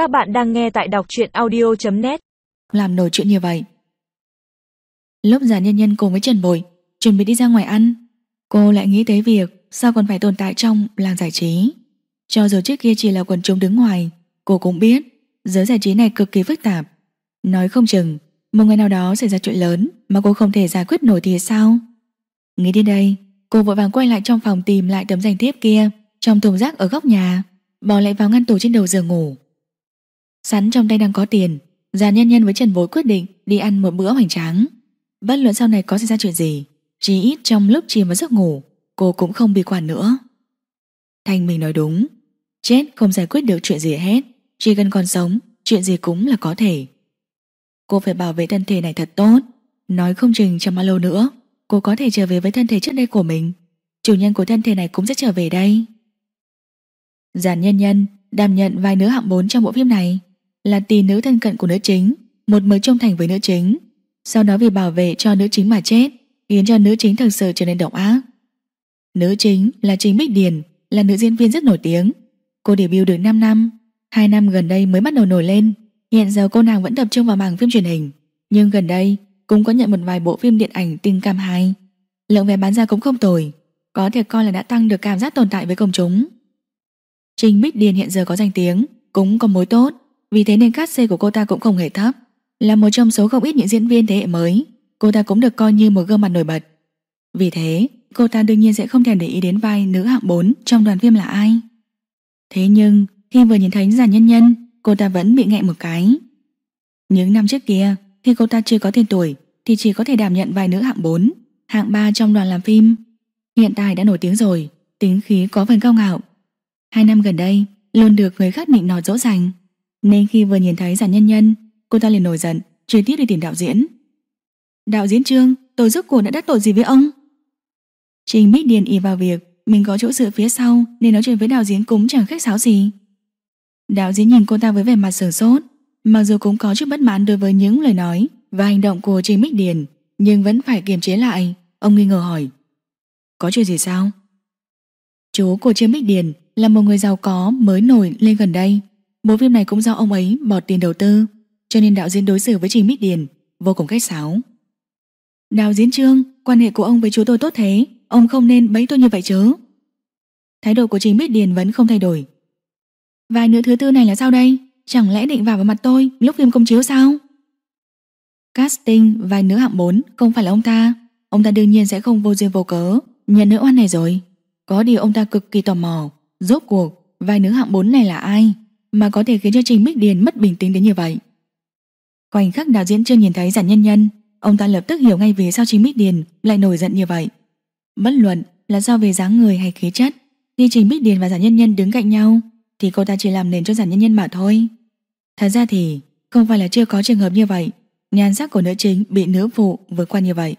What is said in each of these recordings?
Các bạn đang nghe tại đọc truyện audio.net Làm nổi chuyện như vậy. Lúc giả nhân nhân cùng với Trần bồi, Chuẩn bị đi ra ngoài ăn. Cô lại nghĩ tới việc Sao còn phải tồn tại trong làng giải trí. Cho dù trước kia chỉ là quần chúng đứng ngoài, Cô cũng biết Giới giải trí này cực kỳ phức tạp. Nói không chừng, Một ngày nào đó xảy ra chuyện lớn Mà cô không thể giải quyết nổi thì sao? Nghĩ đến đây, Cô vội vàng quay lại trong phòng tìm lại tấm danh thiếp kia, Trong thùng rác ở góc nhà. Bỏ lại vào ngăn tủ trên đầu giường ngủ. Sẵn trong tay đang có tiền, Già nhân nhân với Trần Bối quyết định Đi ăn một bữa hoành tráng. Bất luận sau này có xảy ra chuyện gì, Chỉ ít trong lúc chìm vào giấc ngủ, Cô cũng không bị quản nữa. Thanh mình nói đúng, Chết không giải quyết được chuyện gì hết, Chỉ cần còn sống, Chuyện gì cũng là có thể. Cô phải bảo vệ thân thể này thật tốt, Nói không chừng trong bao lâu nữa, Cô có thể trở về với thân thể trước đây của mình. Chủ nhân của thân thể này cũng sẽ trở về đây. Giản nhân nhân đảm nhận vai nữ hạng 4 trong bộ phim này là tỷ nữ thân cận của nữ chính, một mực trung thành với nữ chính. Sau đó vì bảo vệ cho nữ chính mà chết, khiến cho nữ chính thực sự trở nên độc ác. Nữ chính là Trình Bích Điền, là nữ diễn viên rất nổi tiếng. Cô debut được 5 năm, 2 năm gần đây mới bắt đầu nổi lên. Hiện giờ cô nàng vẫn tập trung vào mảng phim truyền hình, nhưng gần đây cũng có nhận một vài bộ phim điện ảnh tình cảm hay. Lượng vé bán ra cũng không tồi, có thể coi là đã tăng được cảm giác tồn tại với công chúng. Trình Bích Điền hiện giờ có danh tiếng, cũng có mối tốt, vì thế nên cát xê của cô ta cũng không hề thấp. Là một trong số không ít những diễn viên thế hệ mới, cô ta cũng được coi như một gương mặt nổi bật. Vì thế, cô ta đương nhiên sẽ không thèm để ý đến vai nữ hạng 4 trong đoàn phim là ai. Thế nhưng, khi vừa nhìn thấy giàn nhân nhân, cô ta vẫn bị nghẹn một cái. Những năm trước kia, khi cô ta chưa có tên tuổi, thì chỉ có thể đảm nhận vai nữ hạng 4, hạng 3 trong đoàn làm phim. Hiện tại đã nổi tiếng rồi, tính khí có phần cao ngạo, Hai năm gần đây Luôn được người khác định nói dỗ dành nên khi vừa nhìn thấy giản nhân nhân, Cô ta liền nổi giận Trực tiếp đi tìm đạo diễn. Đạo diễn Trương Tôi giúp cô đã đắc tội gì với ông? Trình Bích Điền ý vào việc, Mình có chỗ dựa phía sau, Nên nói chuyện với đạo diễn cũng chẳng khách sáo gì. Đạo diễn nhìn cô ta với vẻ mặt sửng sốt, Mặc dù cũng có chút bất mãn đối với những lời nói Và hành động của Trình Bích Điền, Nhưng vẫn phải kiềm chế lại, Ông nghi ngờ hỏi. Có chuyện gì sao? Chú của Trương Bích Điền là một người giàu có mới nổi lên gần đây. Bộ phim này cũng do ông ấy bỏ tiền đầu tư, cho nên đạo diễn đối xử với Trình Bích Điền vô cùng khách sáo. Đạo diễn Trương, quan hệ của ông với chú tôi tốt thế, ông không nên bấy tôi như vậy chứ. Thái độ của Trình Bích Điền vẫn không thay đổi. Vài nữ thứ tư này là sao đây? Chẳng lẽ định vào vào mặt tôi lúc phim công chiếu sao? Casting vài nữ hạng 4 không phải là ông ta. Ông ta đương nhiên sẽ không vô duyên vô cớ nhận nữ oan này rồi. Có điều ông ta cực kỳ tò mò Rốt cuộc vài nữ hạng 4 này là ai mà có thể khiến cho Trình Bích Điền mất bình tĩnh đến như vậy. Khoảnh khắc đạo diễn chưa nhìn thấy giản nhân nhân Ông ta lập tức hiểu ngay vì sao Trình Bích Điền Lại nổi giận như vậy. Bất luận là do về dáng người hay khí chất Khi Trình Bích Điền và giản nhân nhân đứng cạnh nhau Thì cô ta chỉ làm nền cho giản nhân nhân mà thôi. Thật ra thì Không phải là chưa có trường hợp như vậy Nhan sắc của nữ chính bị nữ phụ vượt qua như vậy.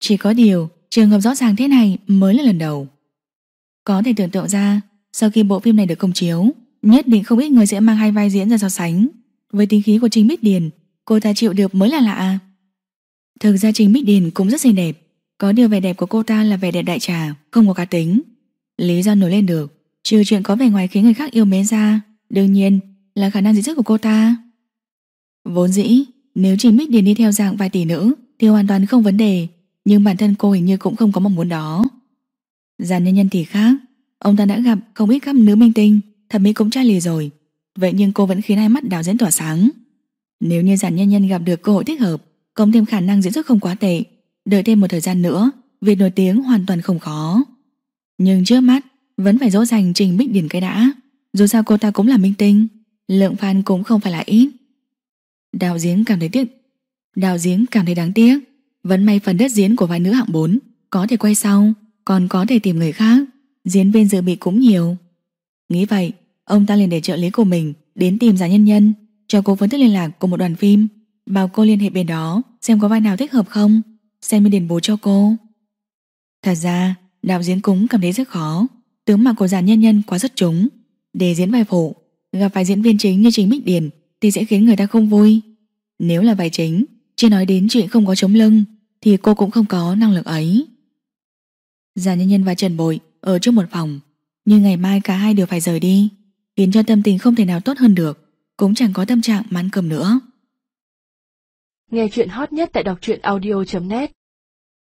Chỉ có điều Trường hợp rõ ràng thế này mới là lần đầu. Có thể tưởng tượng ra sau khi bộ phim này được công chiếu, nhất định không ít người sẽ mang hai vai diễn ra so sánh. Với tính khí của Trình Bích Điền, cô ta chịu được mới là lạ. Thực ra Trình Bích Điền cũng rất xinh đẹp, có điều vẻ đẹp của cô ta là vẻ đẹp đại trà, không có cá tính. Lý do nổi lên được, trừ chuyện có vẻ ngoài khiến người khác yêu mến ra, đương nhiên là khả năng diễn xuất của cô ta. Vốn dĩ, nếu Trình Bích Điền đi theo dạng vài tỷ nữ thì hoàn toàn không vấn đề, nhưng bản thân cô hình như cũng không có mong muốn đó. Giàn nhân nhân thì khác, Ông ta đã gặp không ít các nữ minh tinh Thẩm mỹ cũng trai lì rồi. Vậy nhưng cô vẫn khiến hai mắt đào diễn tỏa sáng. Nếu như giản nhân nhân gặp được cơ hội thích hợp, Cộng thêm khả năng diễn xuất không quá tệ, Đợi thêm một thời gian nữa, Việc nổi tiếng hoàn toàn không khó. Nhưng trước mắt, vẫn phải dỗ dành Trình Bích Điển cái đã. Dù sao cô ta cũng là minh tinh, Lượng fan cũng không phải là ít. Đào diễn cảm thấy tiếc. Đào diễn cảm thấy đáng tiếc. Vẫn may phần đất diễn của vài nữ hạng 4 Có thể quay sau, Còn có thể tìm người khác. Diễn viên dự bị cũng nhiều. Nghĩ vậy Ông ta liền để trợ lý của mình Đến tìm giả nhân nhân Cho cô phân tích liên lạc của một đoàn phim Bảo cô liên hệ bên đó Xem có vai nào thích hợp không Xem mới đền bù cho cô. Thật ra đạo diễn cũng cảm thấy rất khó. Tướng mạo của giả nhân nhân quá rất trúng Để diễn vai phụ Gặp phải diễn viên chính như chính Bích Điền Thì sẽ khiến người ta không vui. Nếu là vai chính Chưa nói đến chuyện không có chống lưng Thì cô cũng không có năng lực ấy. Giả nhân nhân và Trần Bội ở trước một phòng, nhưng ngày mai cả hai đều phải rời đi, khiến cho tâm tình không thể nào tốt hơn được. cũng chẳng có tâm trạng mán cầm nữa. Nghe chuyện hot nhất tại đọc truyện audio.net